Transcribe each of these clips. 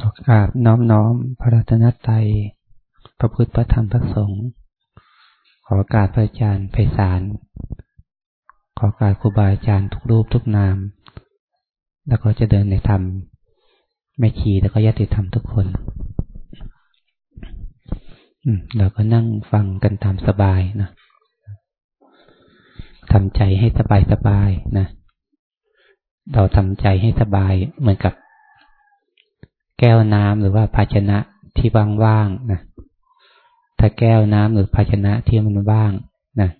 ขอกราบน้อมน้อมพระรัตนตรัยพระพุทธพระธรรมพระสงฆ์ขอการพระอาจารย์ไพศาลขอการครูบาอาจารย์ทุกรูปทุกนาม แล้วก็จะเดินในธรรมแม่ชีแล้วก็ญาติธรรมทุกคนเราก็นั่งฟังกันตามสบายนะทำใจให้สบายสบายนะ เราทำใจให้สบายเหมือนกับ แก้วน้ำหรือว่าภาชนะที่ว่างๆนะ ถ้าแก้วน้ำหรือภาชนะที่มันว่างนะ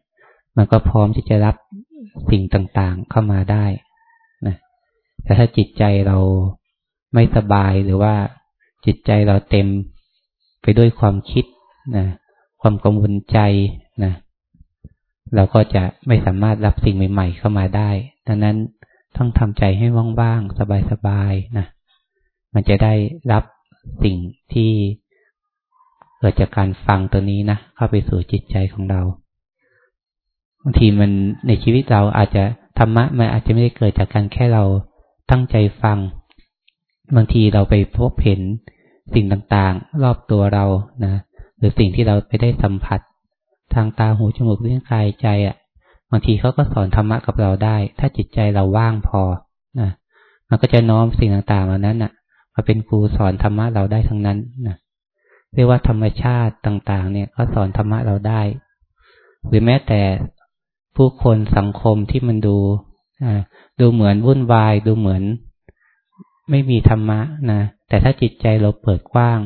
มันก็พร้อมที่จะรับสิ่งต่างๆเข้ามาได้นะแต่ถ้าจิตใจเราไม่สบายหรือว่าจิตใจเราเต็มไปด้วยความคิดนะความกังวลใจนะเราก็จะไม่สามารถรับสิ่งใหม่ ๆ เข้ามาได้ ดังนั้นต้องทำใจให้ว่างๆ สบายๆนะ มันจะได้รับสิ่งที่เกิดจากการฟังตัวนี้นะเข้าไปสู่จิตใจของเราบางทีมันในชีวิตเราอาจจะธรรมะมันอาจจะไม่ได้เกิดจากการแค่เราตั้งใจฟัง บางทีเราไปพบเห็นสิ่งต่างๆ รอบตัวเรานะหรือสิ่งที่เราไปได้สัมผัส ทางตาหูจมูกลิ้นกายใจอะ่ะ บางทีเขาก็สอนธรรมะกับเราได้ ถ้าจิตใจเราว่างพอนะมันก็จะน้อมสิ่งต่างๆเหล่านั้นอะ มาเป็นครูสอนธรรมะเราได้ทั้งนั้นนะเรียกว่าธรรมชาติต่างๆ เนี่ยก็สอนธรรมะเราได้ หรือแม้แต่ผู้คนสังคมที่มันดูดูเหมือนวุ่นวาย ดูเหมือน ไม่มีธรรมะนะแต่ถ้าจิตใจเราเปิดกว้าง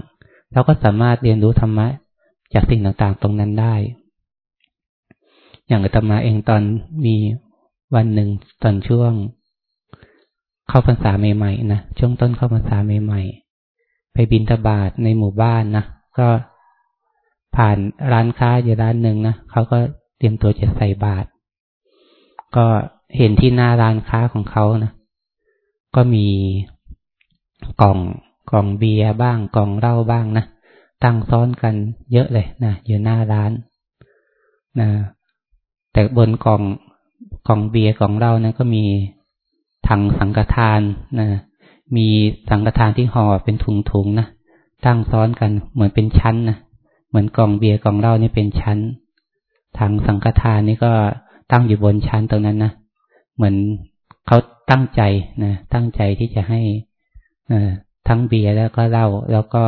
เราก็สามารถเรียนรู้ธรรมะจากสิ่งต่างๆ ตรงนั้นได้ อย่างธรรมะเองตอนมีวันหนึ่งตอนช่วง เข้าพรรษาใหม่ๆนะช่วงต้นเข้าพรรษาใหม่ๆ ไปบินทบาทในหมู่บ้านนะก็ผ่านร้านค้าอยู่ร้านหนึ่งนะเขาก็เตรียมตัวจะใส่บาตรก็เห็นที่หน้าร้านค้าของเขานะก็มีกล่องกล่องเบียร์บ้างกล่องเหล้าบ้างนะตั้งซ้อนกันเยอะเลยนะอยู่หน้าร้านนะแต่บนกล่องกล่องเบียร์กล่องเหล้านะก็มี ถังสังฆทานนะมีสังฆทานที่ห่อเป็นถุงๆนะตั้งซ้อนกันเหมือนเป็นชั้นนะเหมือนกล่องเบียร์กล่องเหล้านี่เป็นชั้นถังสังฆทานนี่ก็ตั้งอยู่บนชั้นตรงนั้นนะเหมือนเขาตั้งใจนะตั้งใจที่จะให้ทั้งเบียร์แล้วก็เหล้าแล้วก็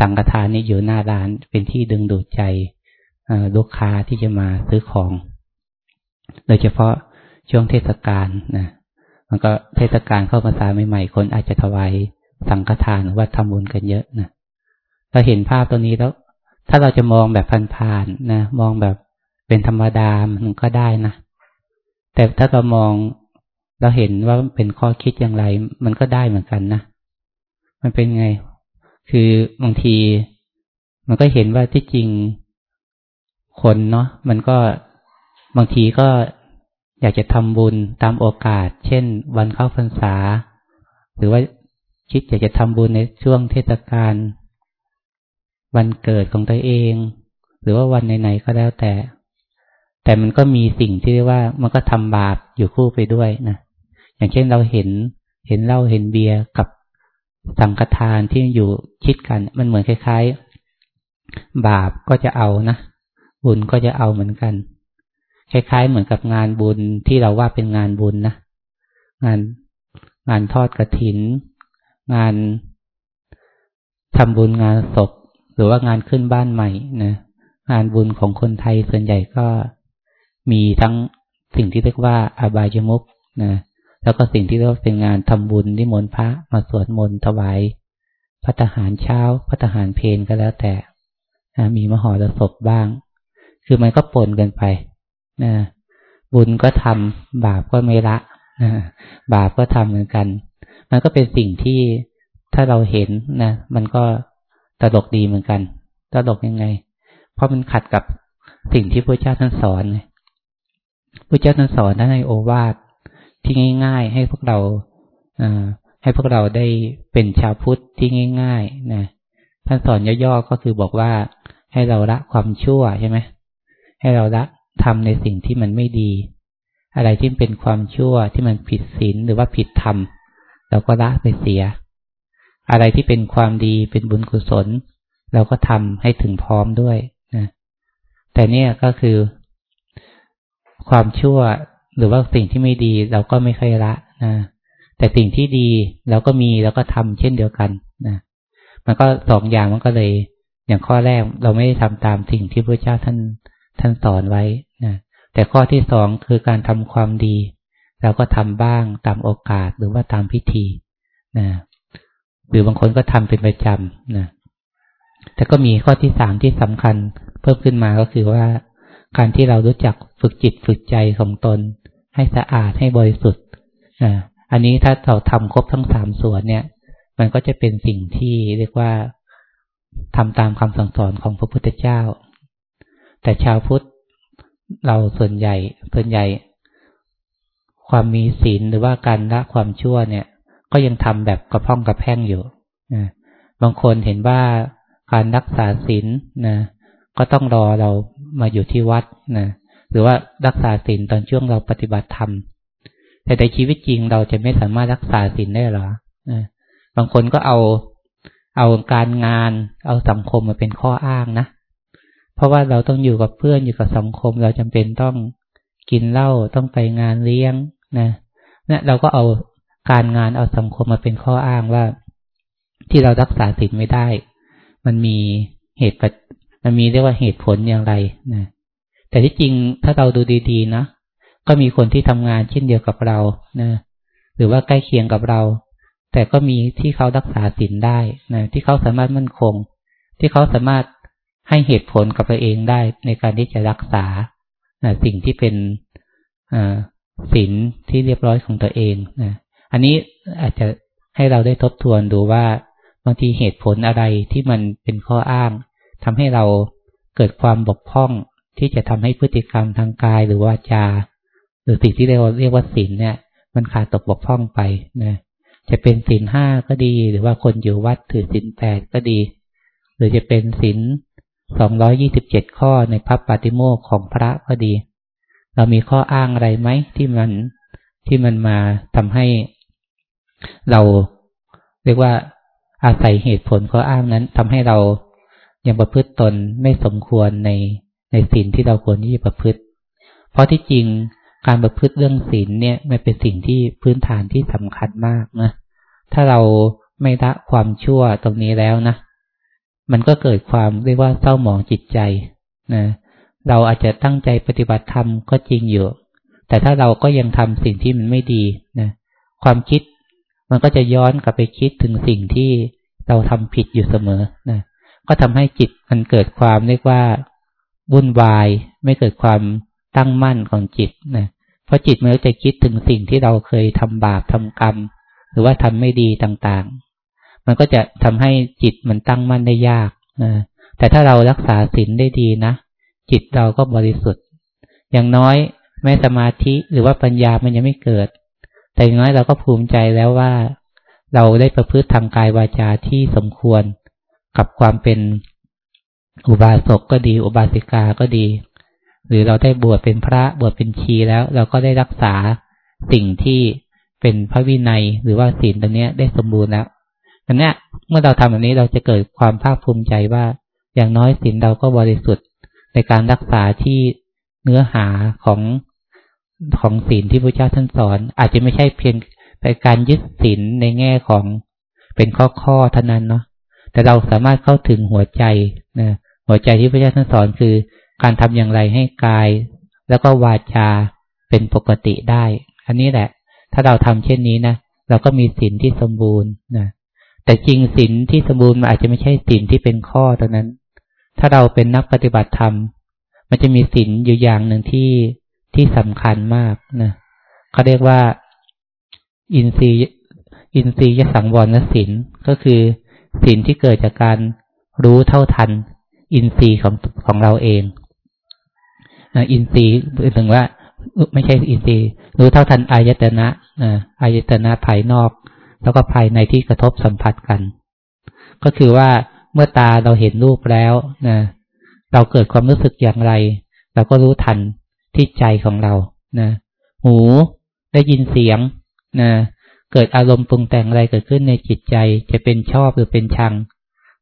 สังฆทานนี่อยู่หน้าร้านเป็นที่ดึงดูดใจลูกค้าที่จะมาซื้อของ โดยเฉพาะช่วงเทศกาลนะ มันก็เทศกาลเข้าภาษาใหม่ๆคนอาจจะถวายสังฆทานหรือว่าทำบุญกันเยอะนะเราเห็นภาพตัวนี้แล้ว ถ้าเราจะมองแบบผ่านๆนะมองแบบเป็นธรรมดามันก็ได้นะแต่ถ้าเรามองเราเห็นว่าเป็นข้อคิดอย่างไร มันก็ได้เหมือนกันนะมันเป็นไง คือบางที มันก็เห็นว่าที่จริงคนเนาะมันก็บางทีก็ อยากจะทำบุญตามโอกาส เช่น วันเข้าพรรษา หรือว่าคิดอยากจะทำบุญในช่วงเทศกาลวันเกิดของตัวเอง หรือว่าวันไหนๆก็แล้วแต่ แต่มันก็มีสิ่งที่เรียกว่ามันก็ทำบาปอยู่คู่ไปด้วยนะอย่างเช่นเราเห็นเห็นเหล้าเห็นเบียร์กับสังฆทานที่อยู่คิดกัน มันเหมือนคล้าย ๆ บาปก็จะเอานะบุญก็จะเอาเหมือนกัน คล้ายๆเหมือนกับงานบุญที่เราว่าเป็นงานบุญนะงานงานทอดกระถิน งานทำบุญงานศพ หรือว่างานขึ้นบ้านใหม่นะงานบุญของคนไทยส่วนใหญ่ก็มีทั้งสิ่งที่เรียกว่าอบายมุกนะแล้วก็สิ่งที่เรียกเป็นงานทำบุญนิมนต์พระมาสวดมนต์ถวายพัฒหารเช้าพัฒหารเพลก็แล้วแต่มีมหรสพบ้าง คือมันก็ปนกันไป นะบุญก็ทำบาปก็ไม่ละนะบาปก็ทำเหมือนกัน มันก็เป็นสิ่งที่ถ้าเราเห็นนะมันก็ตลกดีเหมือนกันตลกยังไง เพราะมันขัดกับสิ่งที่พระเจ้าท่านสอนพระเจ้าท่านสอนท่านให้โอวาทที่ง่าย ๆ ให้พวกเราให้พวกเราได้เป็นชาวพุทธที่ง่าย ๆ นะท่านสอนย่อๆก็คือบอกว่าให้เราละความชั่วใช่ไหมให้เราละ ทำในสิ่งที่มันไม่ดี อะไรที่เป็นความชั่วที่มันผิดศีลหรือว่าผิดธรรมเราก็ละไปเสีย อะไรที่เป็นความดีเป็นบุญกุศล เราก็ทำให้ถึงพร้อมด้วยนะแต่เนี่ยก็คือ ความชั่วหรือว่าสิ่งที่ไม่ดีเราก็ไม่ค่อยละนะแต่สิ่งที่ดีเราก็มีเราก็ทำเช่นเดียวกันนะมันก็สองอย่างมันก็เลย อย่างข้อแรกเราไม่ได้ทำตามสิ่งที่พระเจ้าท่าน ท่านสอนไว้นะแต่ข้อที่สองคือการทำความดี เราก็ทำบ้างตามโอกาสหรือว่าตามพิธีนะหรือบางคนก็ทำเป็นประจำนะแต่ก็มีข้อที่สามที่สำคัญเพิ่มขึ้นมาก็คือว่า การที่เรารู้จักฝึกจิตฝึกใจของตน ให้สะอาดให้บริสุทธิ์นะอันนี้ถ้าเราทำครบทั้งสามส่วนเนี่ย มันก็จะเป็นสิ่งที่เรียกว่าทำตามคำสั่งสอนของพระพุทธเจ้า แต่ชาวพุทธเราส่วนใหญ่ส่วนใหญ่ ความมีศีลหรือว่าการละความชั่วเนี่ย ก็ยังทำแบบกระพ้องกระแพ่งอยู่นะบางคนเห็นว่าการรักษาศีลนะก็ต้องรอเรามาอยู่ที่วัดนะหรือว่ารักษาศีลตอนช่วงเราปฏิบัติธรรมแต่ในชีวิตจริงเราจะไม่สามารถรักษาศีลได้หรอบางคนก็เอาเอาการงาน เอาสังคมมาเป็นข้ออ้างนะ เพราะว่าเราต้องอยู่กับเพื่อนอยู่กับสังคม เราจำเป็นต้องกินเหล้าต้องไปงานเลี้ยงนะเนี่ยเราก็เอาการงานเอาสังคมมาเป็นข้ออ้างว่า ที่เรารักษาศีลไม่ได้ มันมีเหตุมันมีเรียกว่าเหตุผลอย่างไรนะแต่ที่จริงถ้าเราดูดีๆนะก็มีคนที่ทำงานเช่นเดียวกับเรานะหรือว่าใกล้เคียงกับเรา แต่ก็มีที่เขารักษาศีลได้นะที่เขาสามารถมั่นคง ที่เขาสามารถ ให้เหตุผลกับตัวเองได้ในการที่จะรักษาสิ่งที่เป็นศีลที่เรียบร้อยของตัวเองนะอันนี้อาจจะให้เราได้ทบทวนดูว่าบางทีเหตุผลอะไรที่มันเป็นข้ออ้างทำให้เราเกิดความบกพร่องที่จะทำให้พฤติกรรมทางกายหรือวาจา หรือสิ่งที่เราเรียกว่าศีลเนี่ย มันขาดตกบกพร่องไปนะจะเป็นศีลห้าก็ดี หรือว่าคนอยู่วัดถือศีลแปดก็ดี หรือจะเป็นศีล สองร้อยี่สิบเจ็ดข้อในพับปาติโมกของพระก็ดี เรามีข้ออ้างอะไรไหมที่มันที่มันมาทำให้เราเรียกว่าอาศัยเหตุผลข้ออ้างนั้นทำให้เรายังประพฤติตนไม่สมควรในในศีลที่เราควรที่จะประพฤติ เพราะที่จริงการประพฤติเรื่องศีลเนี่ยมันเป็นสิ่งที่พื้นฐานที่สำคัญมากนะ ถ้าเราไม่ละความชั่วตรงนี้แล้วนะ มันก็เกิดความเรียกว่าเศร้าหมองจิตใจนะเราอาจจะตั้งใจปฏิบัติธรรมก็จริงอยู่ แต่ถ้าเราก็ยังทำสิ่งที่มันไม่ดีนะความคิดมันก็จะย้อนกลับไปคิดถึงสิ่งที่เราทำผิดอยู่เสมอนะก็ทำให้จิตมันเกิดความเรียกว่าวุ่นวาย ไม่เกิดความตั้งมั่นของจิตนะเพราะจิตมันจะคิดถึงสิ่งที่เราเคยทำบาปทำกรรม หรือว่าทำไม่ดีต่างๆ มันก็จะทำให้จิตมันตั้งมั่นได้ยากนะแต่ถ้าเรารักษาศีลได้ดีนะจิตเราก็บริสุทธิ์ อย่างน้อยแม้สมาธิหรือว่าปัญญามันยังไม่เกิด แต่อย่างน้อยเราก็ภูมิใจแล้วว่า เราได้ประพฤติทางกายวาจาที่สมควรกับความเป็นอุบาสกก็ดี อุบาสิกาก็ดี หรือเราได้บวชเป็นพระบวชเป็นชีแล้ว เราก็ได้รักษาสิ่งที่เป็นพระวินัยหรือว่าศีลตรงนี้ได้สมบูรณ์แล้ว อันนี้เมื่อเราทำแบบนี้เราจะเกิดความภาคภูมิใจว่า อย่างน้อยศีลเราก็บริสุทธิ์ในการรักษาที่เนื้อหาของของศีลที่พระเจ้าท่านสอน อาจจะไม่ใช่เพียงไปการยึดศีลในแง่ของเป็นข้อข้อเท่านั้นเนาะแต่เราสามารถเข้าถึงหัวใจนะหัวใจที่พระเจ้าท่านสอนคือ การทำอย่างไรให้กาย แล้วก็วาจาเป็นปกติได้ อันนี้แหละ ถ้าเราทำเช่นนี้นะเราก็มีศีลที่สมบูรณ์นะ แต่จริงศีลที่สมบูรณ์มันอาจจะไม่ใช่ศีลที่เป็นข้อตรงนั้น ถ้าเราเป็นนักปฏิบัติธรรม มันจะมีศีลอยู่อย่างหนึ่งที่ที่สำคัญมากนะเขาเรียกว่า อินทรีย์อินทรียสังวรศีลก็คือศีลที่เกิดจากการรู้เท่าทัน อินทรีย์ของของเราเองอินทรีย์ถึงว่า ไม่ใช่อินทรีย์รู้เท่าทันอายตนะอายตนะภายนอก แล้วก็ภายในที่กระทบสัมผัสกัน ก็คือว่าเมื่อตาเราเห็นรูปแล้วนะเราเกิดความรู้สึกอย่างไร เราก็รู้ทันที่ใจของเรานะหูได้ยินเสียงนะเกิดอารมณ์ปรุงแต่งอะไรเกิดขึ้นในจิตใจจะเป็นชอบหรือเป็นชัง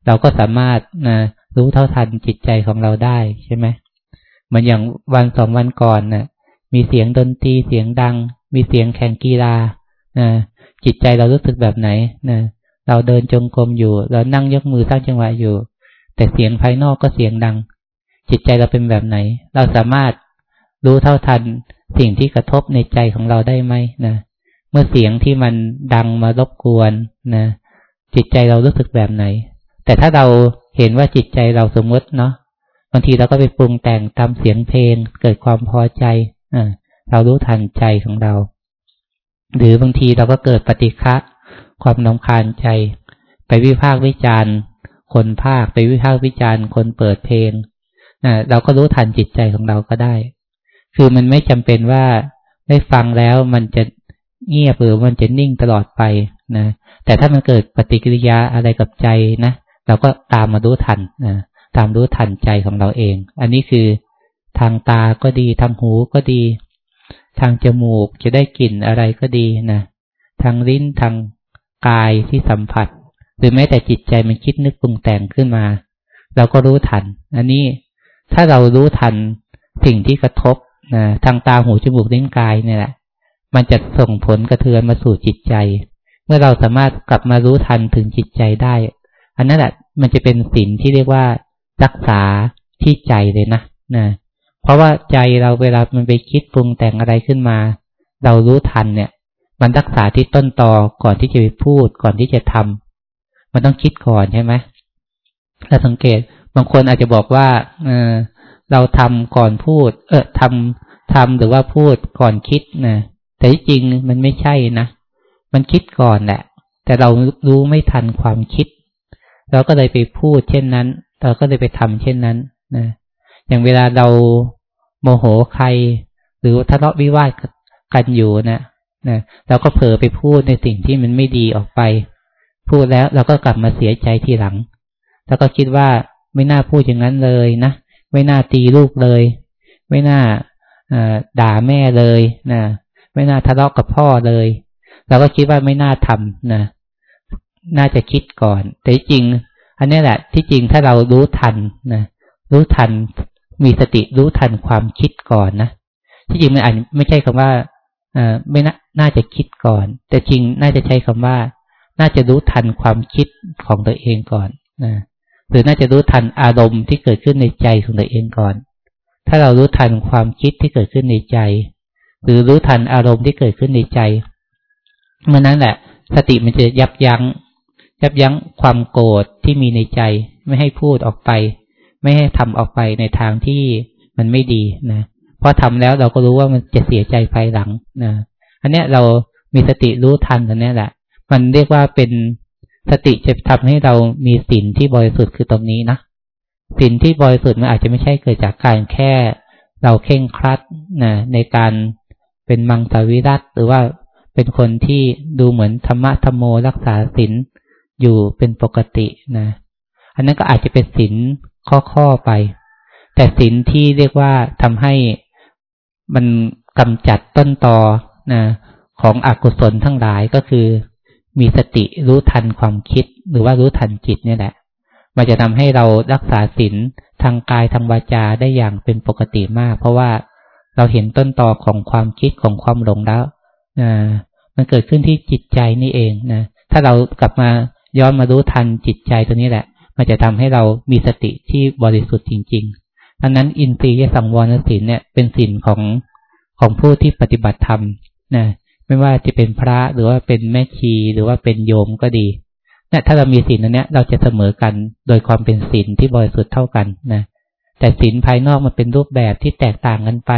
เราก็สามารถนะรู้เท่าทันจิตใจของเราได้ใช่ไหมเหมือนอย่างวันสองวันก่อนนะ่ะมีเสียงดนตรีเสียงดัง มีเสียงแข่งกีฬานะ จิตใจเรารู้สึกแบบไหนนะเราเดินจงกรมอยู่ เรานั่งยกมือสร้างจังหวะอยู่ แต่เสียงภายนอกก็เสียงดัง จิตใจเราเป็นแบบไหน เราสามารถรู้เท่าทันสิ่งที่กระทบในใจของเราได้ไหมนะเมื่อเสียงที่มันดังมารบกวนนะจิตใจเรารู้สึกแบบไหน แต่ถ้าเราเห็นว่าจิตใจเราสมมติเนาะบางทีเราก็ไปปรุงแต่งตามเสียงเพลง เกิดความพอใจอ่าเรารู้ทันใจของเรา หรือบางทีเราก็เกิดปฏิฆะความนำคาญใจ ไปวิพากษ์วิจารณ์ คนภาคไปวิพากษ์วิจารณ์ คนเปิดเพลงนะเราก็รู้ทันจิตใจของเราก็ได้ คือมันไม่จำเป็นว่าได้ฟังแล้วมันจะเงียบหรือมันจะนิ่งตลอดไปนะ แต่ถ้ามันเกิดปฏิกิริยาอะไรกับใจนะเราก็ตามมารู้ทันนะตามรู้ทันใจของเราเอง อันนี้คือทางตาก็ดีทางหูก็ดี ทางจมูกจะได้กลิ่นอะไรก็ดีนะทางลิ้นทางกายที่สัมผัส หรือแม้แต่จิตใจมันคิดนึกปรุงแต่งขึ้นมา เราก็รู้ทัน อันนี้ถ้าเรารู้ทันสิ่งที่กระทบนะทางตาหูจมูกลิ้นกายเนี่ยแหละมันจะส่งผลกระเทือนมาสู่จิตใจ เมื่อเราสามารถกลับมารู้ทันถึงจิตใจได้ อันนั้นแหละมันจะเป็นสินที่เรียกว่ารักษาที่ใจเลยนะนะ เพราะว่าใจเราเวลามันไปคิดปรุงแต่งอะไรขึ้นมา เรารู้ทันเนี่ย มันรักษาที่ต้นตอก่อนที่จะไปพูดก่อนที่จะทำมันต้องคิดก่อนใช่ไหมถ้าสังเกตบางคนอาจจะบอกว่า เออเราทำก่อนพูด เออทำทำหรือว่าพูดก่อนคิดนะแต่จริงมันไม่ใช่นะมันคิดก่อนแหละ แต่เรารู้ไม่ทันความคิด เราก็เลยไปพูดเช่นนั้น เราก็เลยไปทำเช่นนั้นนะ อย่างเวลาเราโมโหใคร หรือทะเลาะวิวาทกันอยู่นะนะเราก็เผลอไปพูดในสิ่งที่มันไม่ดีออกไป พูดแล้วเราก็กลับมาเสียใจทีหลัง แล้วก็คิดว่าไม่น่าพูดอย่างนั้นเลยนะไม่น่าตีลูกเลย ไม่น่าด่าแม่เลยนะไม่น่าทะเลาะกับพ่อเลยเราก็คิดว่าไม่น่าทำนะน่าจะคิดก่อน แต่จริง อันนี้แหละ ที่จริงถ้าเรารู้ทันนะรู้ทัน มีสติรู้ทันความคิดก่อนนะที่จริงมันอาจไม่ใช่คำว่าอ่าไม่น่าน่าจะคิดก่อน แต่จริงน่าจะใช้คำว่า น่าจะรู้ทันความคิดของตัวเองก่อนนะหรือน่าจะรู้ทันอารมณ์ที่เกิดขึ้นในใจของตัวเองก่อน ถ้าเรารู้ทันความคิดที่เกิดขึ้นในใจ หรือรู้ทันอารมณ์ที่เกิดขึ้นในใจเมื่อนั้นแหละ สติมันจะยับยัง้งยับยั้งความโกรธที่มีในใจ ไม่ให้พูดออกไป ไม่ให้ทำออกไปในทางที่มันไม่ดีนะพอทำแล้วเราก็รู้ว่ามันจะเสียใจภายหลังนะอันเนี้ยเรามีสติรู้ทันตรงนี้แหละ มันเรียกว่าเป็นสติจะทำให้เรามีสินที่บริสุทธิ์คือตรงนี้นะสินที่บริสุทธิ์มันอาจจะไม่ใช่เกิดจากการแค่ เราเข่งครัดนะในการเป็นมังสวิรัตหรือว่าเป็นคนที่ดูเหมือนธรรมะธรรมโมรักษาศีลอยู่เป็นปกตินะ อันนั้นก็อาจจะเป็นศีล ข้อๆไป แต่ศีลที่เรียกว่าทำให้มันกำจัดต้นตอนะของอกุศลทั้งหลายก็คือ มีสติรู้ทันความคิดหรือว่ารู้ทันจิตนี่แหละ มันจะทำให้เรารักษาศีลทางกายทางวาจาได้อย่างเป็นปกติมาก เพราะว่าเราเห็นต้นตอของความคิดของความหลงแล้วนะมันเกิดขึ้นที่จิตใจนี่เองนะถ้าเรากลับมาย้อนมารู้ทันจิตใจตัวนี้แหละ มันจะทำให้เรามีสติที่บริสุทธิ์จริงๆดังนั้นอินทรีย์สังวรศีลเนี่ยเป็นศีลของของผู้ที่ปฏิบัติธรรมนะไม่ว่าจะเป็นพระหรือว่าเป็นแม่ชีหรือว่าเป็นโยมก็ดีเนี่ยถ้าเรามีศีลตัวเนี้ยเราจะเสมอกันโดยความเป็นศีลที่บริสุทธิ์เท่ากันนะแต่ศีลภายนอกมันเป็นรูปแบบที่แตกต่างกันไป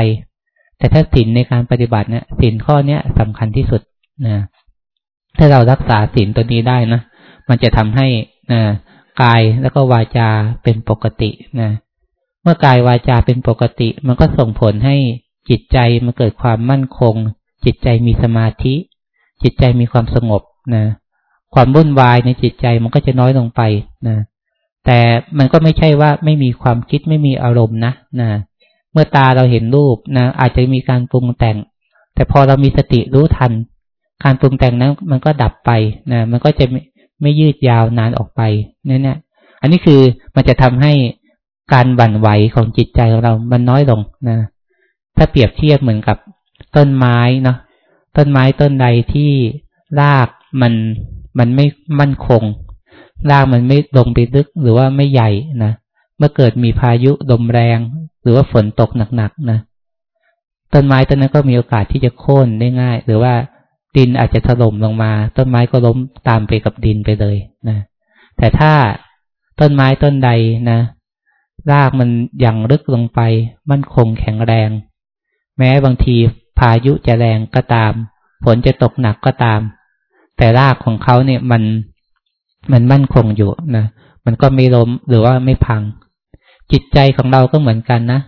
แต่ถ้าศีลในการปฏิบัติเนี่ยศีลข้อเนี้ยสำคัญที่สุดนะถ้าเรารักษาศีลตัวนี้ได้นะมันจะทำให้นะ กายแล้วก็วาจาเป็นปกตินะเมื่อกายวาจาเป็นปกติ มันก็ส่งผลให้จิตใจมันเกิดความมั่นคง จิตใจมีสมาธิ จิตใจมีความสงบนะความวุ่นวายในจิตใจมันก็จะน้อยลงไปนะแต่มันก็ไม่ใช่ว่าไม่มีความคิดไม่มีอารมณ์นะนะเมื่อตาเราเห็นรูปนะอาจจะมีการปรุงแต่ง แต่พอเรามีสติรู้ทัน การปรุงแต่งนั้นมันก็ดับไปนะมันก็จะ ไม่ยืดยาวนานออกไปเนี่ยเนี่ยอันนี้คือมันจะทำให้การบั่นไหวของจิตใจของเรามันน้อยลงนะ ถ้าเปรียบเทียบเหมือนกับต้นไม้เนาะต้นไม้ต้นใดที่รากมันมันไม่มั่นคง รากมันไม่ลงไปลึกหรือว่าไม่ใหญ่นะเมื่อเกิดมีพายุลมแรง หรือว่าฝนตกหนักๆนะต้นไม้ต้นนั้นก็มีโอกาสที่จะโค่นได้ง่าย หรือว่า ดินอาจจะถล่มลงมา ต้นไม้ก็ล้มตามไปกับดินไปเลยนะแต่ถ้าต้นไม้ต้นใดนะรากมันย่างลึกลงไปมั่นคงแข็งแรง แม้บางทีพายุจะแรงก็ตามฝนจะตกหนักก็ตาม แต่รากของเขาเนี่ยมันมันมั่นคงอยู่นะมันก็ไม่ล้มหรือว่าไม่พัง จิตใจของเราก็เหมือนกันนะ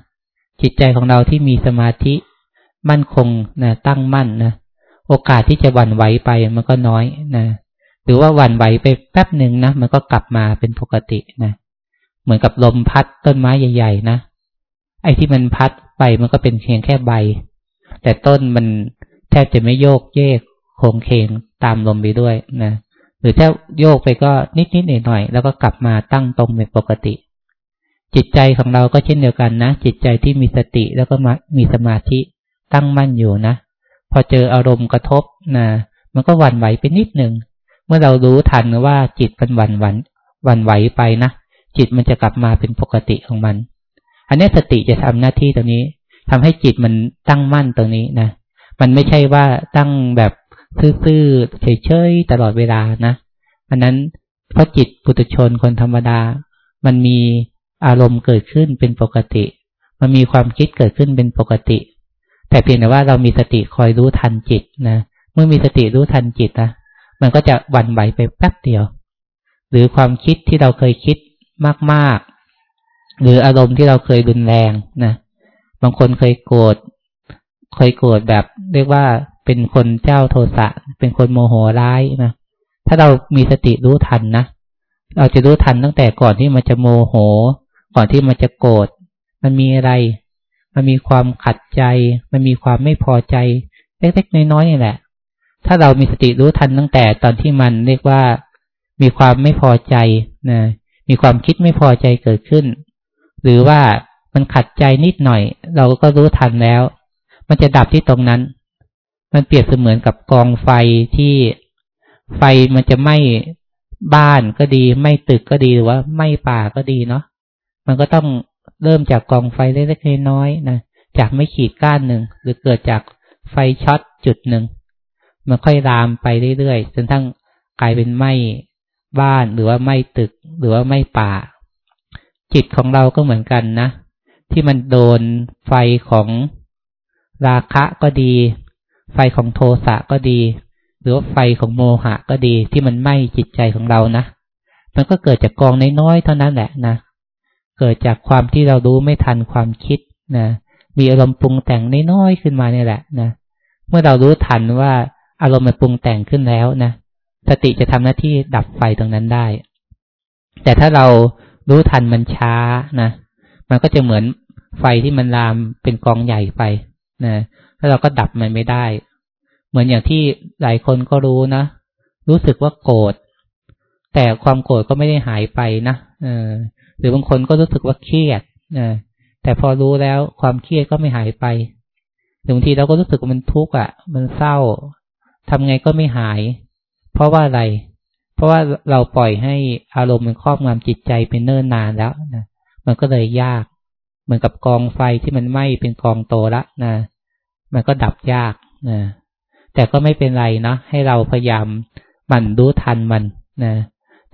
จิตใจของเราที่มีสมาธิมั่นคงนะตั้งมั่นนะ โอกาสที่จะหวั่นไหวไปมันก็น้อยนะหรือว่าหวั่นไหวไปแป๊บหนึ่งนะมันก็กลับมาเป็นปกตินะเหมือนกับลมพัดต้นไม้ใหญ่ ๆ นะไอ้ที่มันพัดไปมันก็เป็นเพียงแค่ใบ แต่ต้นมันแทบจะไม่โยกเยกโค้งเคงตามลมไปด้วยนะหรือถ้าโยกไปก็นิดๆหน่อยๆแล้วก็กลับมาตั้งตรงเป็นปกติ จิตใจของเราก็เช่นเดียวกันนะ จิตใจที่มีสติแล้วก็มีสมาธิตั้งมั่นอยู่นะ พอเจออารมณ์กระทบนะมันก็หวั่นไหวไปนิดหนึ่งเมื่อเรารู้ทันว่าจิตมันหวั่นหวั่นหวั่นไหวไปนะจิตมันจะกลับมาเป็นปกติของมัน อันนี้สติจะทำหน้าที่ตรงนี้ทำให้จิตมันตั้งมั่นตรงนี้นะมันไม่ใช่ว่าตั้งแบบซื่อๆเฉยๆตลอดเวลานะอันนั้นเพราะจิตปุถุชนคนธรรมดา มันมีอารมณ์เกิดขึ้นเป็นปกติ มันมีความคิดเกิดขึ้นเป็นปกติ แต่เพียงแต่ว่าเรามีสติคอยรู้ทันจิตนะเมื่อมีสติรู้ทันจิตนะมันก็จะวันไหวไปแป๊บเดียว หรือความคิดที่เราเคยคิดมากๆ หรืออารมณ์ที่เราเคยรุนแรงนะบางคนเคยโกรธเคยโกรธแบบเรียกว่าเป็นคนเจ้าโทสะเป็นคนโมโหร้ายนะถ้าเรามีสติรู้ทันนะเราจะรู้ทันตั้งแต่ก่อนที่มันจะโมโห ก่อนที่มันจะโกรธมันมีอะไร มันมีความขัดใจ มันมีความไม่พอใจ เล็กๆน้อยๆนี่แหละ ถ้าเรามีสติรู้ทันตั้งแต่ตอนที่มันเรียกว่า มีความไม่พอใจนะมีความคิดไม่พอใจเกิดขึ้น หรือว่ามันขัดใจนิดหน่อย เราก็รู้ทันแล้ว มันจะดับที่ตรงนั้น มันเปรียบเสมือนกับกองไฟที่ไฟมันจะไหม้บ้านก็ดี ไม่ตึกก็ดีหรือว่าไหม้ป่าก็ดีเนาะมันก็ต้อง เริ่มจากกองไฟเล็กๆน้อยๆนะจากไม่ขีดก้านหนึ่งหรือเกิดจากไฟช็อตจุดหนึ่งมันค่อยรามไปเรื่อยๆจนทั้งกลายเป็นไหม้บ้านหรือว่าไหม้ตึกหรือว่าไหม้ป่า จิตของเราก็เหมือนกันนะ ที่มันโดนไฟของราคะก็ดี ไฟของโทสะก็ดี หรือว่าไฟของโมหะก็ดีที่มันไหม้จิตใจของเรานะมันก็เกิดจากกองน้อยๆเท่านั้นแหละนะ เกิดจากความที่เรารู้ไม่ทันความคิดนะมีอารมณ์ปรุงแต่งน้อยๆขึ้นมาเนี่ยแหละนะเมื่อเรารู้ทันว่าอารมณ์มันปรุงแต่งขึ้นแล้วนะสติจะทำหน้าที่ดับไฟตรงนั้นได้ แต่ถ้าเรารู้ทันมันช้านะมันก็จะเหมือนไฟที่มันลามเป็นกองใหญ่ไปนะแล้วเราก็ดับมันไม่ได้ เหมือนอย่างที่หลายคนก็รู้นะรู้สึกว่าโกรธแต่ความโกรธก็ไม่ได้หายไปนะเออ หรือบางคนก็รู้สึกว่าเครียดนะแต่พอรู้แล้วความเครียดก็ไม่หายไปหรือบางทีเราก็รู้สึกว่ามันทุกข์อะ มันเศร้าทำไงก็ไม่หาย เพราะว่าอะไร เพราะว่าเราปล่อยให้อารมณ์มันครอบงำจิตใจเป็นเนิ่นนานแล้วนะมันก็เลยยากเหมือนกับกองไฟที่มันไหม้เป็นกองโตละนะมันก็ดับยากนะแต่ก็ไม่เป็นไรนะให้เราพยายามหมั่นรู้ทันมันนะ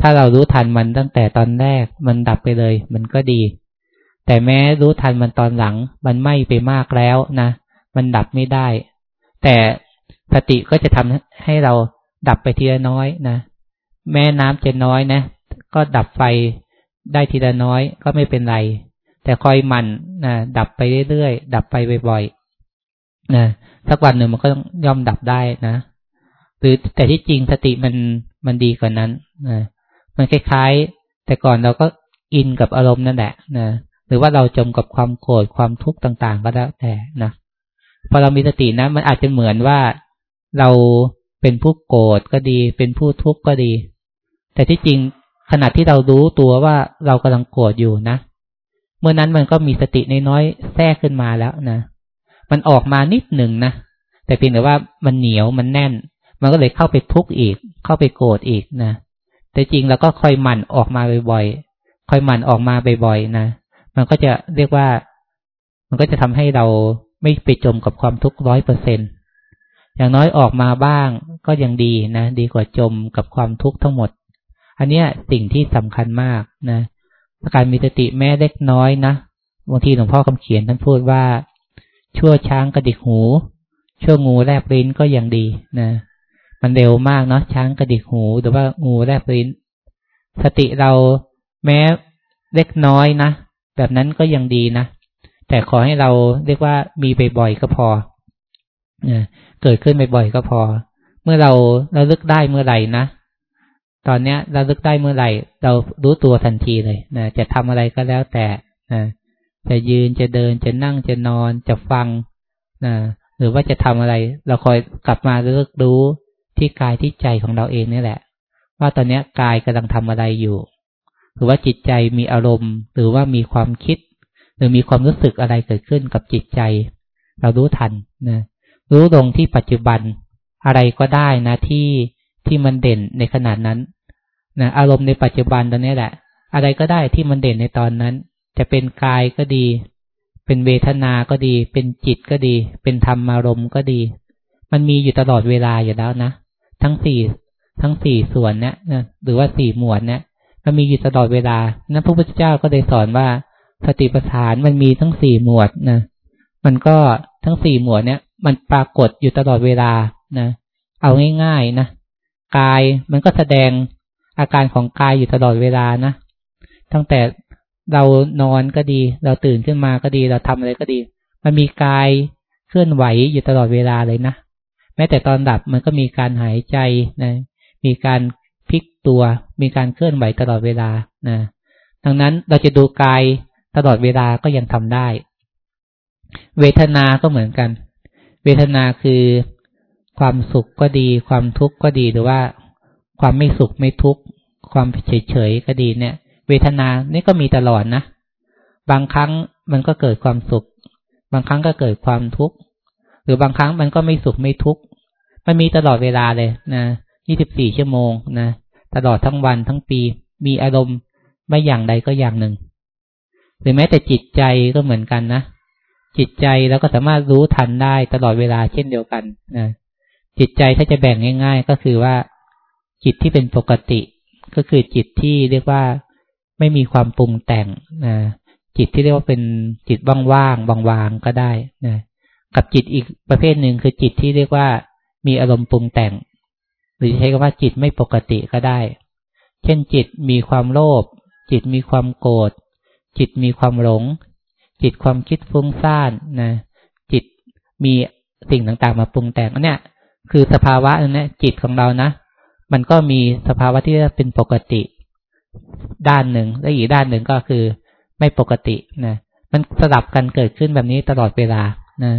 ถ้าเรารู้ทันมันตั้งแต่ตอนแรกมันดับไปเลย มันก็ดี แต่แม้รู้ทันมันตอนหลัง มันไหม้ไปมากแล้วนะมันดับไม่ได้ แต่สติก็จะทำให้เราดับไปทีละน้อยนะแม้น้ำจะน้อยนะก็ดับไฟได้ทีละน้อยก็ไม่เป็นไร แต่คอยมันนะดับไปเรื่อยๆดับไปบ่อยๆนะสักวันหนึ่งมันก็ย่อมดับได้นะหรือแต่ที่จริงสติมันมันดีกว่านั้นนะ มันคล้ายๆ แต่ก่อนเราก็อินกับอารมณ์นั่นแหละนะหรือว่าเราจมกับความโกรธความทุกข์ต่าง ๆ ก็แล้วแต่นะพอเรามีสตินะมันอาจจะเหมือนว่าเราเป็นผู้โกรธก็ดี เป็นผู้ทุกข์ก็ดี แต่ที่จริงขณะที่เรารู้ตัวว่าเรากำลังโกรธอยู่นะ เมื่อนั้นมันก็มีสติน้อยๆแทรกขึ้นมาแล้วนะมันออกมานิดหนึ่งนะแต่เพียงแต่ว่ามันเหนียวมันแน่น มันก็เลยเข้าไปทุกข์อีก เข้าไปโกรธอีกนะ แต่จริงเราก็คอยหมั่นออกมาบ่อยๆคอยหมั่นออกมาบ่อยๆนะมันก็จะเรียกว่า มันก็จะทำให้เราไม่ไปจมกับความทุกข์ร้อยเปอร์เซ็นอย่างน้อยออกมาบ้างก็ยังดีนะ ดีกว่าจมกับความทุกข์ทั้งหมด อันเนี้ยสิ่งที่สำคัญมากนะการมีสติแม้เล็กน้อยนะบางทีหลวงพ่อคำเขียนท่านพูดว่า ชั่วช้างกระดิกหู ชั่วงูแลบลิ้นก็ยังดีนะ มันเร็วมากเนาะช้างกระดิกหูหรือว่างูแลบลิ้น สติเราแม้เล็กน้อยนะแบบนั้นก็ยังดีนะแต่ขอให้เราเรียกว่ามีบ่อยๆก็พอเกิดขึ้นบ่อยๆก็พอ เมื่อเราเราลึกได้เมื่อไหร่นะตอนเนี้ยเราลึกได้เมื่อไหร่ เรารู้ตัวทันทีเลยนะจะทำอะไรก็แล้วแต่นะจะยืนจะเดินจะนั่งจะนอนจะฟังนะหรือว่าจะทำอะไร เราคอยกลับมาเลือกรู้ ที่กายที่ใจของเราเองนี่แหละ ว่าตอนนี้กายกำลังทำอะไรอยู่ หรือว่าจิตใจมีอารมณ์ หรือว่ามีความคิด หรือมีความรู้สึกอะไรเกิดขึ้นกับจิตใจ เรารู้ทันนะรู้ลงที่ปัจจุบันอะไรก็ได้นะที่ที่มันเด่นในขนาดนั้นนะอารมณ์ในปัจจุบันตอนนี้แหละ อะไรก็ได้ที่มันเด่นในตอนนั้น จะเป็นกายก็ดี เป็นเวทนาก็ดี เป็นจิตก็ดี เป็นธรรมารมณ์ก็ดี มันมีอยู่ตลอดเวลาอยู่แล้วนะ ทั้งสี่ทั้งสี่ส่วนเนี้ยนะหรือว่าสี่หมวดเนี้ยมันมีอยู่ตลอดเวลานั้นพระพุทธเจ้าก็ได้สอนว่า สติปัฏฐานมันมีทั้งสี่หมวดนะมันก็ทั้งสี่หมวดเนี้ยมันปรากฏอยู่ตลอดเวลานะเอาง่ายๆนะกายมันก็แสดงอาการของกายอยู่ตลอดเวลานะตั้งแต่เรานอนก็ดี เราตื่นขึ้นมาก็ดี เราทำอะไรก็ดี มันมีกายเคลื่อนไหวอยู่ตลอดเวลาเลยนะ แม้แต่ตอนดับมันก็มีการหายใจนะ มีการพลิกตัว มีการเคลื่อนไหวตลอดเวลานะดังนั้นเราจะดูกายตลอดเวลาก็ยังทำได้ เวทนา ก็เหมือนกัน เวทนาคือความสุขก็ดี ความทุกข์ก็ดีหรือว่า ความไม่สุขไม่ทุกข์ ความเฉยๆก็ดีเนี่ย เวทนานี่ก็มีตลอดนะ บางครั้งมันก็เกิดความสุข บางครั้งก็เกิดความทุกข์ หรือบางครั้งมันก็ไม่สุขไม่ทุกข์ มันมีตลอดเวลาเลยนะ24ชั่วโมงนะ ตลอดทั้งวันทั้งปี มีอารมณ์ไม่อย่างใดก็อย่างหนึ่ง หรือแม้แต่จิตใจก็เหมือนกันนะ จิตใจเราก็สามารถรู้ทันได้ตลอดเวลาเช่นเดียวกันนะ จิตใจถ้าจะแบ่งง่าย ๆ ก็คือว่า จิตที่เป็นปกติ ก็คือจิตที่เรียกว่าไม่มีความปรุงแต่งนะ จิตที่เรียกว่าเป็นจิตว่างๆวางๆก็ได้นะ กับจิตอีกประเภทหนึ่งคือจิตที่เรียกว่า มีอารมณ์ปรุงแต่ง หรือใช้คำว่าจิตไม่ปกติก็ได้ เช่นจิตมีความโลภจิตมีความโกรธจิตมีความหลง จิตความคิดฟุ้งซ่านนะจิตมีสิ่งต่างๆ มาปรุงแต่งเนี่ยคือสภาวะนี้จิตของเรานะ มันก็มีสภาวะที่เป็นปกติ ด้านหนึ่งและอีกด้านหนึ่งก็คือไม่ปกตินะมันสลับกันเกิดขึ้นแบบนี้ตลอดเวลานะ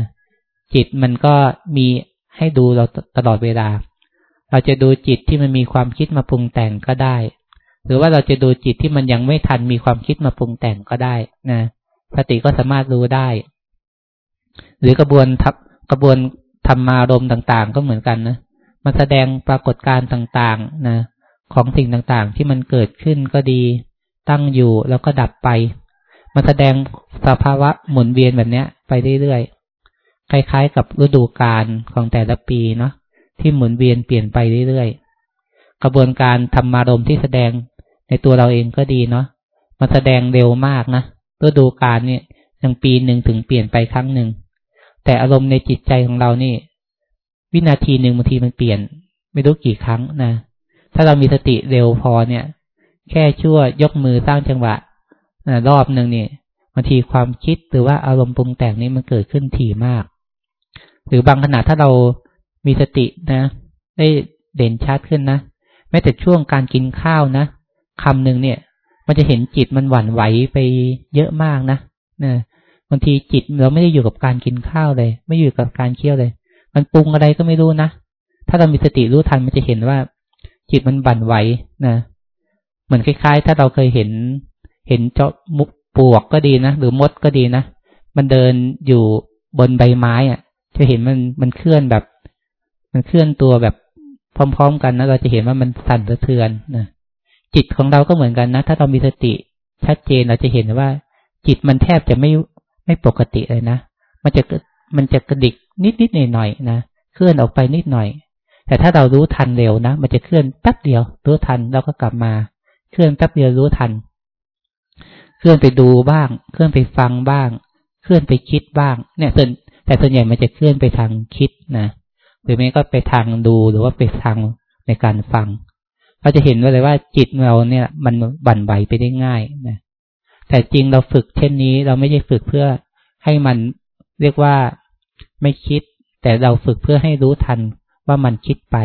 จิตมันก็มี ให้ดูเราตลอดเวลา เราจะดูจิตที่มันมีความคิดมาปรุงแต่งก็ได้ หรือว่าเราจะดูจิตที่มันยังไม่ทันมีความคิดมาปรุงแต่งก็ได้นะสติก็สามารถรู้ได้ หรือกระบวนทับกระบวนธรรมารมต่างๆ ก็เหมือนกันนะมันแสดงปรากฏการณ์ต่างๆนะของสิ่งต่างๆ ที่มันเกิดขึ้นก็ดี ตั้งอยู่แล้วก็ดับไป มันแสดงสภาวะหมุนเวียนแบบเนี้ย ไปเรื่อยๆ คล้ายๆ กับฤดูกาลของแต่ละปีเนาะที่หมุนเวียนเปลี่ยนไปเรื่อยๆ กระบวนการธรรมารมที่แสดงในตัวเราเองก็ดีเนาะมันแสดงเร็วมากนะฤดูกาลเนี่ยยังปีหนึ่งถึงเปลี่ยนไปครั้งหนึ่ง แต่อารมณ์ในจิตใจของเรานี่ วินาทีหนึ่งบางทีมันเปลี่ยน ไม่รู้กี่ครั้งนะ ถ้าเรามีสติเร็วพอเนี่ย แค่ชั่วยกมือสร้างจังหวะนะรอบหนึ่งเนี่ยบางทีความคิดหรือว่าอารมณ์ปรุงแต่งนี้มันเกิดขึ้นถี่มาก หรือบางขณะถ้าเรามีสตินะ ได้เด่นชัดขึ้นนะแม้แต่ช่วงการกินข้าวนะคำหนึ่งเนี่ย มันจะเห็นจิตมันหวั่นไหวไปเยอะมากนะนะบางทีจิตเราไม่ได้อยู่กับการกินข้าวเลย ไม่อยู่กับการเคี่ยวเลย มันปรุงอะไรก็ไม่รู้นะถ้าเรามีสติรู้ทันมันจะเห็นว่า จิตมันบั่นไหวนะเหมือนคล้ายๆ ถ้าเราเคยเห็น เห็นเจาะมุกปวกก็ดีนะหรือมดก็ดีนะมันเดินอยู่บนใบไม้อะ จะเห็นมันมันเคลื่อนแบบ มันเคลื่อนตัวแบบพร้อม ๆ กันนะเราจะเห็นว่ามันสั่นสะเทือนนะจิตของเราก็เหมือนกันนะ ถ้าเรามีสติชัดเจนเราจะเห็นว่า จิตมันแทบจะไม่ไม่ปกติเลยนะมันจะมันจะกระดิกนิดนิดหน่อยหน่อยนะเคลื่อนออกไปนิดหน่อย แต่ถ้าเรารู้ทันเร็วนะมันจะเคลื่อนแป๊บเดียว รู้ทันเราก็กลับมา เคลื่อนแป๊บเดียวรู้ทัน เคลื่อนไปดูบ้าง เคลื่อนไปฟังบ้าง เคลื่อนไปคิดบ้าง เนี่ยส่วน แต่ส่วนใหญ่มันจะเคลื่อนไปทางคิดนะหรือไม่ก็ไปทางดูหรือว่าไปทางในการฟัง เราจะเห็นไว้เลยว่าจิตเราเนี่ย มันบั่นไหวไปได้ง่ายนะแต่จริงเราฝึกเช่นนี้ เราไม่ได้ฝึกเพื่อให้มันเรียกว่าไม่คิด แต่เราฝึกเพื่อให้รู้ทันว่ามันคิดไป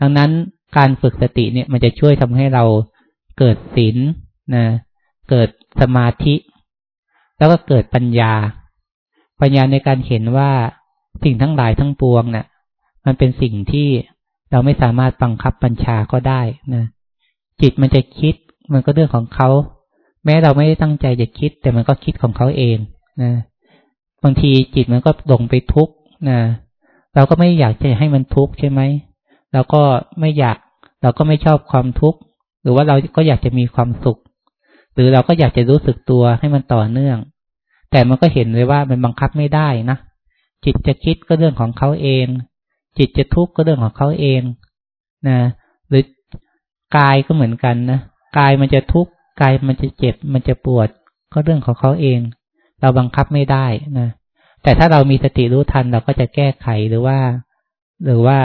ดังนั้นการฝึกสติเนี่ยมันจะช่วยทำให้เราเกิดศีลนะเกิดสมาธิ แล้วก็เกิดปัญญา ปัญญาในการเห็นว่าสิ่งทั้งหลายทั้งปวงเนะ่ยมันเป็นสิ่งที่เราไม่สามารถบังคับบัญชาก็ได้นะจิตมันจะคิดมันก็เรื่องของเขา แม้เราไม่ได้ตั้งใจจะคิด แต่มันก็คิดของเขาเองนะบางทีจิตมันก็ลงไปทุกข์นะเราก็ไม่อยากจะให้มันทุกข์ใช่ไหมเราก็ไม่อยาก เราก็ไม่ชอบความทุกข์หรือว่าเราก็อยากจะมีความสุข หรือเราก็อยากจะรู้สึกตัวให้มันต่อเนื่อง แต่มันก็เห็นเลยว่ามันบังคับไม่ได้นะจิตจะคิดก็เรื่องของเขาเอง จิตจะทุกข์ก็เรื่องของเขาเองนะหรือกายก็เหมือนกันนะกายมันจะทุกข์กายมันจะเจ็บ มันจะปวดก็เรื่องของเขาเอง เราบังคับไม่ได้นะแต่ถ้าเรามีสติรู้ทันเราก็จะแก้ไขหรือว่า หรือว่า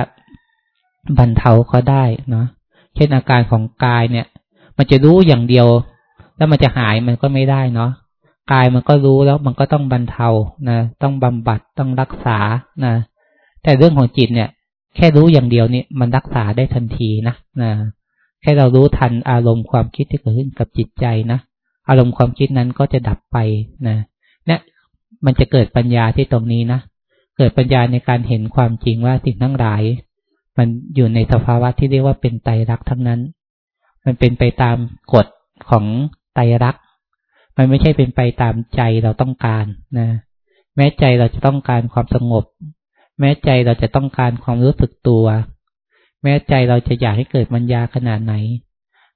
บรรเทาเขาได้เนาะเช่นอาการของกายเนี่ย มันจะรู้อย่างเดียว แล้วมันจะหายมันก็ไม่ได้เนาะ กายมันก็รู้แล้วมันก็ต้องบรรเทานะต้องบำบัดต้องรักษานะแต่เรื่องของจิตเนี่ย แค่รู้อย่างเดียวนี่มันรักษาได้ทันทีนะนะแค่เรารู้ทันอารมณ์ความคิดที่เกิดขึ้นกับจิตใจนะอารมณ์ความคิดนั้นก็จะดับไปนะเนี่ยมันจะเกิดปัญญาที่ตรงนี้นะเกิดปัญญาในการเห็นความจริงว่าสิ่งทั้งหลาย มันอยู่ในสภาวะที่เรียกว่าเป็นไตรลักษณ์ทั้งนั้น มันเป็นไปตามกฎของไตรลักษณ์ มันไม่ใช่เป็นไปตามใจเราต้องการนะ แม้ใจเราจะต้องการความสงบ แม้ใจเราจะต้องการความรู้สึกตัว แม้ใจเราจะอยากให้เกิดมัญญาขนาดไหน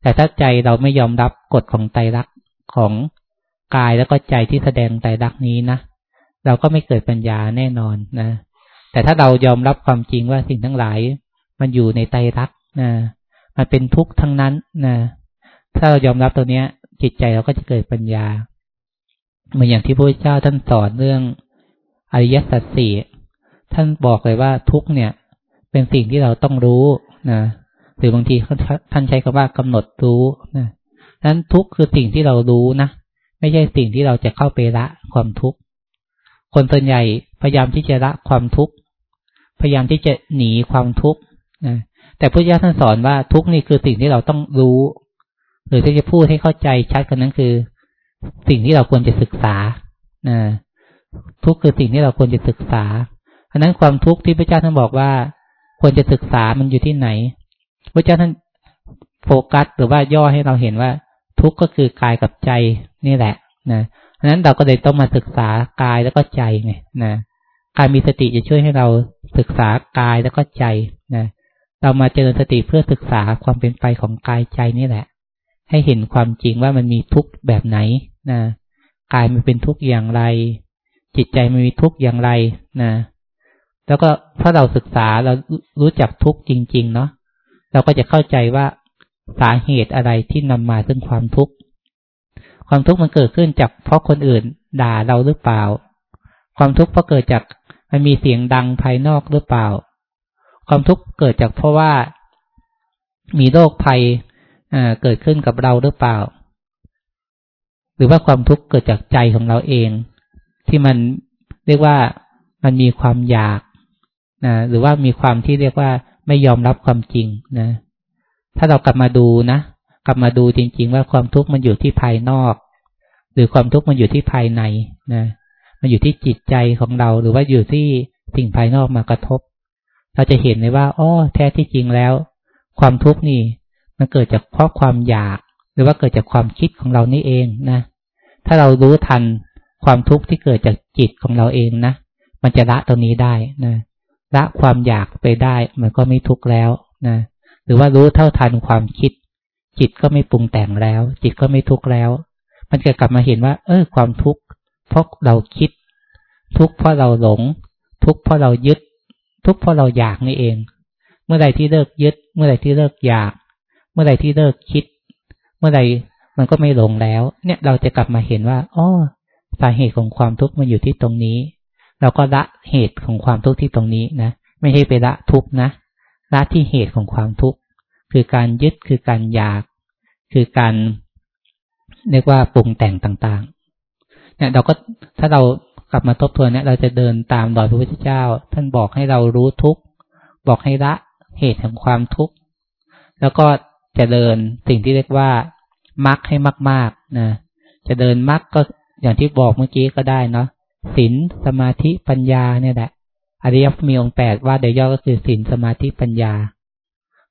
แต่ถ้าใจเราไม่ยอมรับกฎของไตรลักษณ์ของกายแล้วก็ใจที่แสดงไตรลักษณ์นี้นะเราก็ไม่เกิดปัญญาแน่นอนนะ แต่ถ้าเรายอมรับความจริงว่าสิ่งทั้งหลาย มันอยู่ในไตรลักษณ์นะมันเป็นทุกข์ทั้งนั้นนะถ้าเรายอมรับตัวเนี้ย จิตใจเราก็จะเกิดปัญญา เหมือนอย่างที่พระเจ้าท่านสอนเรื่องอริยสัจสี่ท่านบอกเลยว่าทุกเนี่ย เป็นสิ่งที่เราต้องรู้นะหรือบางทีท่านใช้คำว่ากำหนดรู้นะนั้นทุกคือสิ่งที่เรารู้นะไม่ใช่สิ่งที่เราจะเข้าไปละความทุกข์คนส่วนใหญ่พยายามที่จะละความทุกข์พยายามที่จะหนีความทุกข์นะแต่พระเจ้าท่านสอนว่าทุกนี่คือสิ่งที่เราต้องรู้ หรือที่จะพูดให้เข้าใจชัดกันนั้นคือ สิ่งที่เราควรจะศึกษาทุกคือสิ่งที่เราควรจะศึกษาเพราะนั้นความทุกข์ที่พระเจ้าท่านบอกว่า ควรจะศึกษามันอยู่ที่ไหน พระเจ้าท่านโฟกัสหรือว่าย่อให้เราเห็นว่า ทุกข์ก็คือกายกับใจนี่แหละนะเพราะนั้นเราก็เลยต้องมาศึกษากายแล้วก็ใจไงนะการมีสติจะช่วยให้เราศึกษากายแล้วก็ใจนะเรามาเจริญสติเพื่อศึกษาความเป็นไปของกายใจนี่แหละ ให้เห็นความจริงว่ามันมีทุกข์แบบไหนนะกายมันเป็นทุกข์อย่างไร จิตใจมันมีทุกข์อย่างไรนะแล้วก็ถ้าเราศึกษาเรารู้จักทุกข์จริง ๆ เนาะเราก็จะเข้าใจว่าสาเหตุอะไรที่นำมาซึ่งความทุกข์ความทุกข์มันเกิดขึ้นจากเพราะคนอื่นด่าเราหรือเปล่า ความทุกข์เพราะเกิดจากมันมีเสียงดังภายนอกหรือเปล่า ความทุกข์เกิดจากเพราะว่ามีโรคภัย เกิดขึ้นกับเราหรือเปล่า หรือว่าความทุกข์เกิดจากใจของเราเอง ที่มันเรียกว่ามันมีความอยากนะหรือว่ามีความที่เรียกว่าไม่ยอมรับความจริงนะ ถ้าเรากลับมาดูนะ กลับมาดูจริง ๆ ว่าความทุกข์มันอยู่ที่ภายนอก หรือความทุกข์มันอยู่ที่ภายในนะมันอยู่ที่จิตใจของเรา หรือว่าอยู่ที่สิ่งภายนอกมากระทบ เราจะเห็นเลยว่าอ้อแท้ที่จริงแล้ว ความทุกข์นี่ มันเกิดจากเพราะความอยาก หรือว่าเกิดจากความคิดของเรานี่เองนะ ถ้าเรารู้ทันความทุกข์ที่เกิดจากจิตของเราเองนะ มันจะละตรงนี้ได้นะ ละความอยากไปได้ มันก็ไม่ทุกข์แล้วนะ หรือว่ารู้เท่าทันความคิด จิตก็ไม่ปรุงแต่งแล้ว จิตก็ไม่ทุกข์แล้ว มันจะกลับมาเห็นว่า เออ ความทุกข์เพราะเราคิด ทุกข์เพราะเราหลง ทุกข์เพราะเรายึด ทุกข์เพราะเราอยากนี่เอง เมื่อใดที่เลิกยึด เมื่อใดที่เลิกอยาก มื่อใดที่เลิกคิด เมื่อใดมันก็ไม่หลงแล้ว เนี่ยเราจะกลับมาเห็นว่าอ๋อสาเหตุของความทุกข์มันอยู่ที่ตรงนี้ เราก็ละเหตุของความทุกข์ที่ตรงนี้นะไม่ใช่ไปละทุกข์นะละที่เหตุของความทุกข์คือการยึดคือการอยาก คือการเรียกว่าปรุงแต่งต่างๆ เนี่ยเราก็ถ้าเรากลับมาทบทวนเนี่ย เราจะเดินตามรอยพระพุทธเจ้า ท่านบอกให้เรารู้ทุกข์บอกให้ละเหตุของความทุกข์แล้วก็ จะเดินสิ่งที่เรียกว่ามักให้มากๆนะจะเดินมักก็อย่างที่บอกเมื่อกี้ก็ได้เนาะศีลสมาธิปัญญาเนี่ยแหละอริยมีองค์แปดว่าเดี๋ยวย่อก็คือศีลสมาธิปัญญา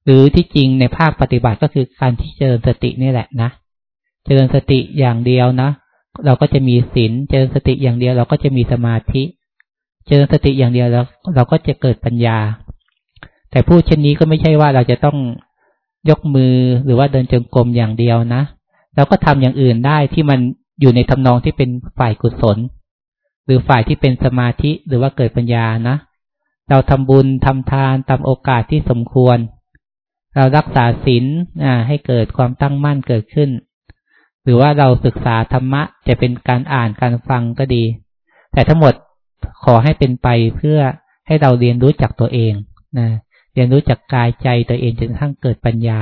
หรือที่จริงในภาคปฏิบัติก็คือการที่เจริญสตินี่แหละนะ เจริญสติอย่างเดียวนะเราก็จะมีศีลเจริญสติอย่างเดียวเราก็จะมีสมาธิ เจริญสติอย่างเดียวแล้ว เราก็จะเกิดปัญญา แต่พูดเช่นนี้ก็ไม่ใช่ว่าเราจะต้อง ยกมือหรือว่าเดินจงกรมอย่างเดียวนะเราก็ทำอย่างอื่นได้ที่มันอยู่ในทำนองที่เป็นฝ่ายกุศล หรือฝ่ายที่เป็นสมาธิหรือว่าเกิดปัญญานะ เราทำบุญทำทานตามโอกาสที่สมควร เรารักษาศีลให้เกิดความตั้งมั่นเกิดขึ้น หรือว่าเราศึกษาธรรมะจะเป็นการอ่านการฟังก็ดี แต่ทั้งหมดขอให้เป็นไปเพื่อให้เราเรียนรู้จักตัวเองนะ เรียนรู้จักกายใจตัวเองจนกระทั่งเกิดปัญญา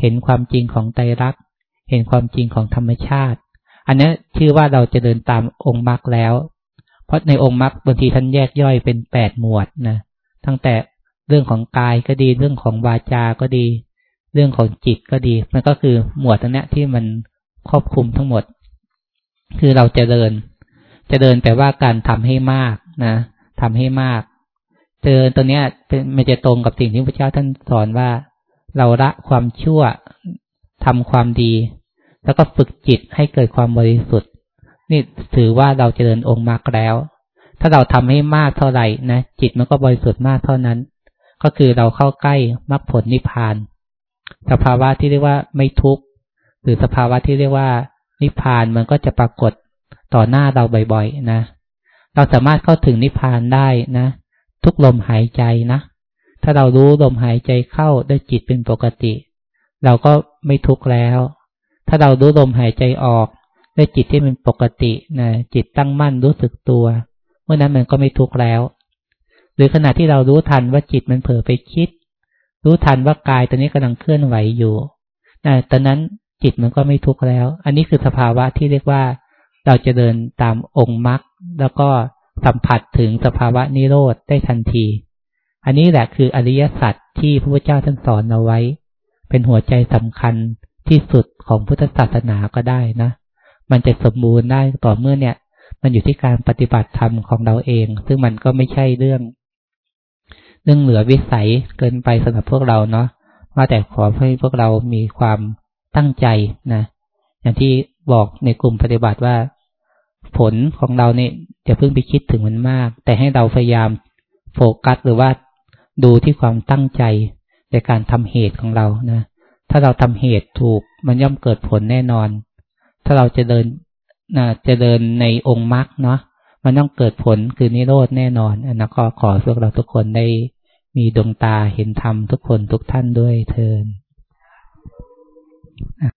เห็นความจริงของไตรลักษณ์เห็นความจริงของธรรมชาติ อันนี้ชื่อว่าเราจะเดินตามองค์มรรคแล้ว เพราะในองค์มรรคบางทีท่านแยกย่อยเป็นแปดหมวดนะตั้งแต่เรื่องของกายก็ดีเรื่องของวาจา ก็ดี เรื่องของจิตก็ดี มันก็คือหมวดอันนี้ที่มันครอบคลุมทั้งหมด คือเราจะเดิน จะเดินแต่ว่าการทำให้มากนะทำให้มาก เดินตัวเนี้ยเป็นมันจะตรงกับสิ่งที่พระเจ้าท่านสอนว่า เราละความชั่วทำความดี แล้วก็ฝึกจิตให้เกิดความบริสุทธิ์ นี่ถือว่าเราจเจริญองค์มรรคแล้ว ถ้าเราทำให้มากเท่าไหร่นะจิตมันก็บริสุทธิ์มากเท่านั้น ก็คือเราเข้าใกล้มรรคผลนิพพาน สภาวะที่เรียกว่าไม่ทุกข์หรือสภาวะที่เรียกว่านิพพานมันก็จะปรากฏต่อหน้าเราบ่อยๆนะ เราสามารถเข้าถึงนิพพานได้นะ ทุกลมหายใจนะ ถ้าเรารู้ลมหายใจเข้าด้วยจิตเป็นปกติ เราก็ไม่ทุกข์แล้ว ถ้าเรารู้ลมหายใจออกด้วยจิตที่เป็นปกตินะจิตตั้งมั่นรู้สึกตัว เมื่อนั้นมันก็ไม่ทุกข์แล้ว หรือขณะที่เรารู้ทันว่าจิตมันเผลอไปคิด รู้ทันว่ากายตอนนี้กำลังเคลื่อนไหวอยู่นะตอนนั้นจิตมันก็ไม่ทุกข์แล้ว อันนี้คือสภาวะที่เรียกว่า เราจะเดินตามองค์มรรคแล้วก็ สัมผัสถึงสภาวะนิโรธได้ทันที อันนี้แหละคืออริยสัจที่พระพุทธเจ้าท่านสอนเอาไว้ เป็นหัวใจสำคัญที่สุดของพุทธศาสนาก็ได้นะ มันจะสมบูรณ์ได้ต่อเมื่อเนี่ย มันอยู่ที่การปฏิบัติธรรมของเราเอง ซึ่งมันก็ไม่ใช่เรื่อง เรื่องเหลือวิสัยเกินไปสำหรับพวกเราเนาะว่าแต่ขอให้พวกเรามีความตั้งใจนะ อย่างที่บอกในกลุ่มปฏิบัติว่า ผลของเราเนี่ยจะเพิ่งไปคิดถึงมันมาก แต่ให้เราพยายามโฟกัสหรือว่าดูที่ความตั้งใจในการทำเหตุของเรานะ ถ้าเราทำเหตุถูกมันย่อมเกิดผลแน่นอน ถ้าเราจะเดินนะจะเดินในองค์มรรคเนาะมันต้องเกิดผลคือนิโรธแน่นอนอันนั้นก็ขอพวกเราทุกคนได้มีดวงตาเห็นธรรมทุกคนทุกท่านด้วยเทิน